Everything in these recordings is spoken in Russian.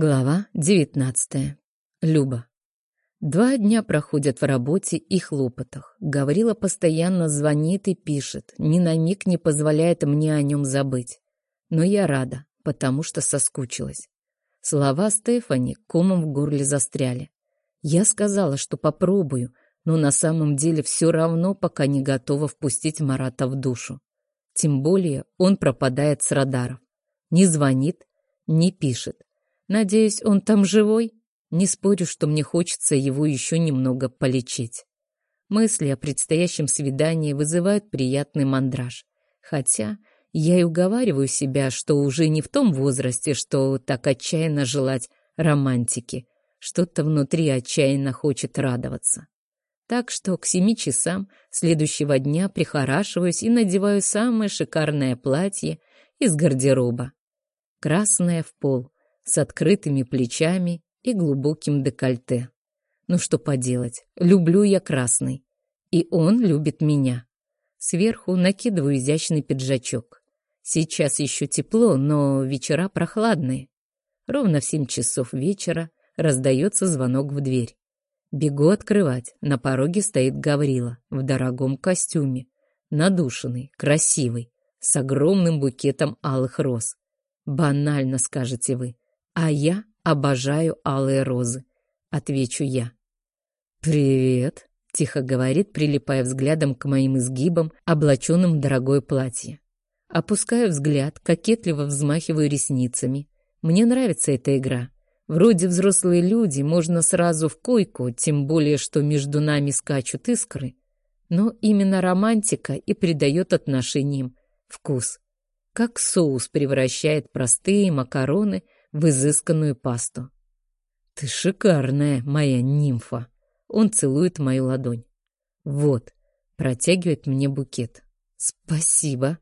Глава 19. Люба. Два дня проходят в работе и хлопотах. Гаврила постоянно звонит и пишет, ни на миг не позволяет мне о нем забыть. Но я рада, потому что соскучилась. Слова Стефани комом в горле застряли. Я сказала, что попробую, но на самом деле все равно пока не готова впустить Марата в душу. Тем более он пропадает с радаров. Не звонит, не пишет. Надеюсь, он там живой? Не спорю, что мне хочется его еще немного полечить. Мысли о предстоящем свидании вызывают приятный мандраж. Хотя я и уговариваю себя, что уже не в том возрасте, что так отчаянно желать романтики. Что-то внутри отчаянно хочет радоваться. Так что к семи часам следующего дня прихорашиваюсь и надеваю самое шикарное платье из гардероба. Красное в пол, с открытыми плечами и глубоким декольте. Ну что поделать, люблю я красный. И он любит меня. Сверху накидываю изящный пиджачок. Сейчас еще тепло, но вечера прохладные. Ровно в семь часов вечера раздается звонок в дверь. Бегу открывать. На пороге стоит Гаврила в дорогом костюме, надушенный, красивый, с огромным букетом алых роз. Банально, скажете вы. А я обожаю алые розы, отвечу я. «Привет», — тихо говорит, прилипая взглядом к моим изгибам, облаченным в дорогое платье. Опускаю взгляд, кокетливо взмахиваю ресницами. Мне нравится эта игра. Вроде взрослые люди, можно сразу в койку, тем более, что между нами скачут искры. Но именно романтика и придает отношениям вкус. Как соус превращает простые макароны в изысканную пасту. «Ты шикарная, моя нимфа!» Он целует мою ладонь. «Вот», протягивает мне букет. «Спасибо,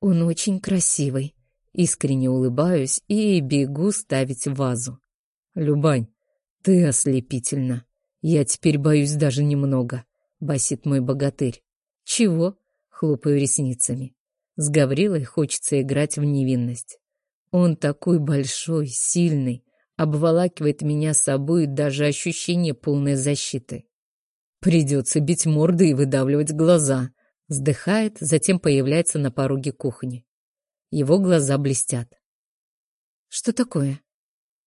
он очень красивый». Искренне улыбаюсь и бегу ставить вазу. «Любань, ты ослепительна. Я теперь боюсь даже немного», — басит мой богатырь. «Чего?» — хлопаю ресницами. С Гаврилой хочется играть в невинность. Он такой большой, сильный, обволакивает меня собой даже ощущение полной защиты. Придется бить морды и выдавливать глаза. Вздыхает, затем появляется на пороге кухни. Его глаза блестят. Что такое?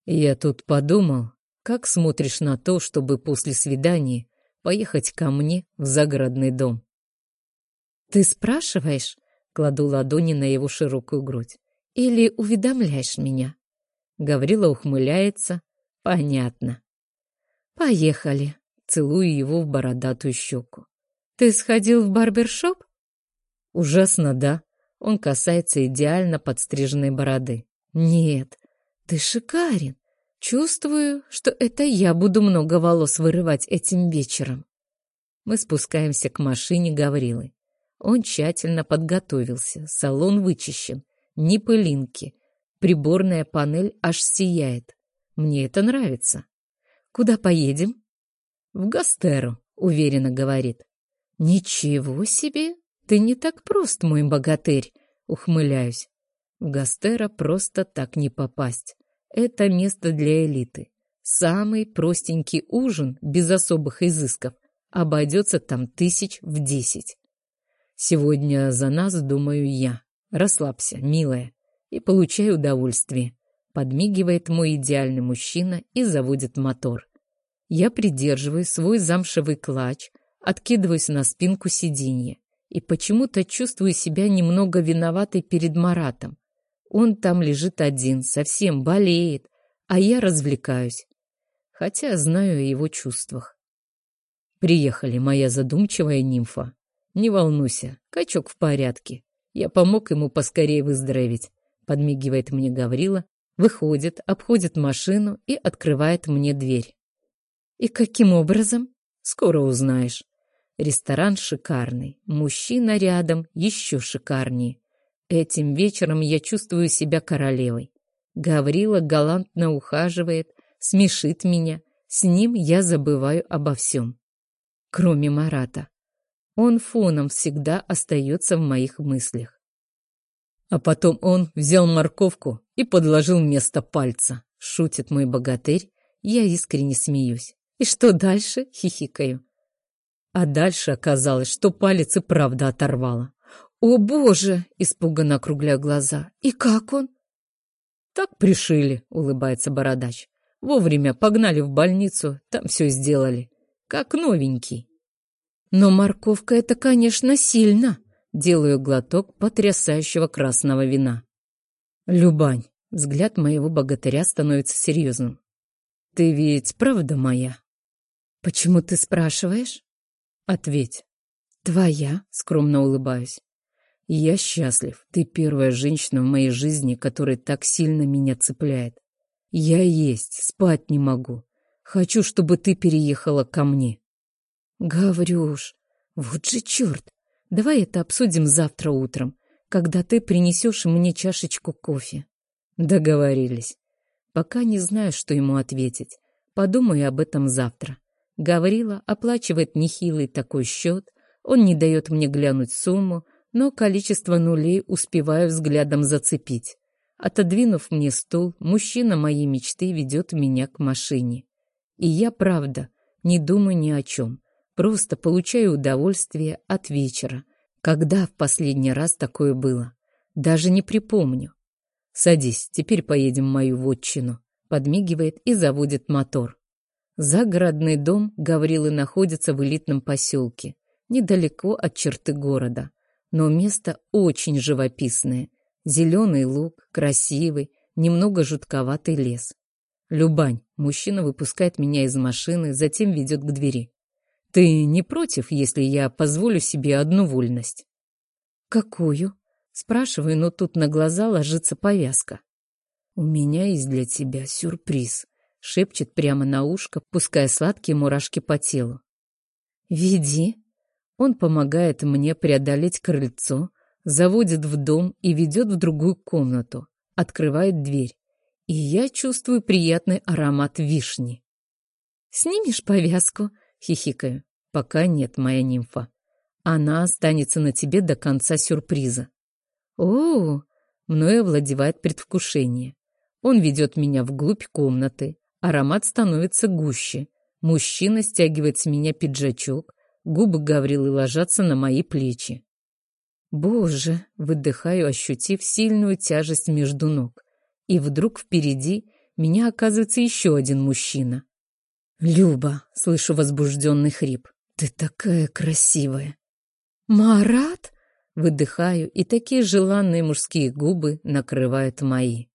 Я тут подумал, как смотришь на то, чтобы после свидания поехать ко мне в загородный дом. Ты спрашиваешь? Кладу ладони на его широкую грудь. Или уведомляешь меня?» Гаврила ухмыляется. «Понятно». «Поехали». Целую его в бородатую щеку. «Ты сходил в барбершоп?» «Ужасно, да». Он касается идеально подстриженной бороды. «Нет, ты шикарен. Чувствую, что это я буду много волос вырывать этим вечером». Мы спускаемся к машине Гаврилы. Он тщательно подготовился, салон вычищен, ни пылинки. Приборная панель аж сияет. Мне это нравится. Куда поедем? В Гастеру, уверенно говорит. Ничего себе! Ты не так прост, мой богатырь, ухмыляюсь. В Гастера просто так не попасть. Это место для элиты. Самый простенький ужин, без особых изысков, обойдется там тысяч в десять. Сегодня за нас, думаю, я. Расслабься, милая, и получай удовольствие. Подмигивает мой идеальный мужчина и заводит мотор. Я придерживаю свой замшевый клатч, откидываюсь на спинку сиденья и почему-то чувствую себя немного виноватой перед Маратом. Он там лежит один, совсем болеет, а я развлекаюсь. Хотя знаю о его чувствах. Приехали, моя задумчивая нимфа. Не волнуйся, качок в порядке. Я помог ему поскорее выздороветь. Подмигивает мне Гаврила, выходит, обходит машину и открывает мне дверь. И каким образом? Скоро узнаешь. Ресторан шикарный, мужчина рядом еще шикарнее. Этим вечером я чувствую себя королевой. Гаврила галантно ухаживает, смешит меня. С ним я забываю обо всем. Кроме Марата. Он фоном всегда остается в моих мыслях. А потом он взял морковку и подложил вместо пальца. шутит мой богатырь, я искренне смеюсь. И что дальше? Хихикаю. А дальше оказалось, что палец и правда оторвало. «О, боже!» — испуганно округляю глаза. «И как он?» «Так пришили», — улыбается бородач. «Вовремя погнали в больницу, там все сделали. Как новенький». «Но морковка — это, конечно, сильно!» — делаю глоток потрясающего красного вина. «Любань!» — взгляд моего богатыря становится серьезным. «Ты ведь правда моя?» «Почему ты спрашиваешь?» «Ответь». «Твоя?» — скромно улыбаюсь. «Я счастлив. Ты первая женщина в моей жизни, которая так сильно меня цепляет. Я есть, спать не могу. Хочу, чтобы ты переехала ко мне». «Гаврюш, вот же черт! Давай это обсудим завтра утром, когда ты принесешь мне чашечку кофе». Договорились. Пока не знаю, что ему ответить. Подумаю об этом завтра. Гаврила оплачивает нехилый такой счет, он не дает мне глянуть сумму, но количество нулей успеваю взглядом зацепить. Отодвинув мне стул, мужчина моей мечты ведет меня к машине. И я, правда, не думаю ни о чем, просто получаю удовольствие от вечера. Когда в последний раз такое было? Даже не припомню. «Садись, теперь поедем в мою вотчину», — подмигивает и заводит мотор. Загородный дом Гаврилы находится в элитном поселке, недалеко от черты города. Но место очень живописное. Зеленый луг, красивый, немного жутковатый лес. Любань, мужчина выпускает меня из машины, затем ведет к двери. «Ты не против, если я позволю себе одну вольность?» «Какую?» Спрашиваю, но тут на глаза ложится повязка. «У меня есть для тебя сюрприз», — шепчет прямо на ушко, пуская сладкие мурашки по телу. «Веди». Он помогает мне преодолеть крыльцо, заводит в дом и ведет в другую комнату, открывает дверь. И я чувствую приятный аромат вишни. «Снимешь повязку?» — хихикаю. «Пока нет, моя нимфа. Она останется на тебе до конца сюрприза. О, мною овладевает предвкушение. Он ведет меня вглубь комнаты. Аромат становится гуще. Мужчина стягивает с меня пиджачок. Губы Гаврилы ложатся на мои плечи. Боже, выдыхаю, ощутив сильную тяжесть между ног. И вдруг впереди меня оказывается еще один мужчина. «Люба», — слышу возбужденный хрип, — «ты такая красивая». «Марат?» Выдыхаю, и такие желанные мужские губы накрывают мои.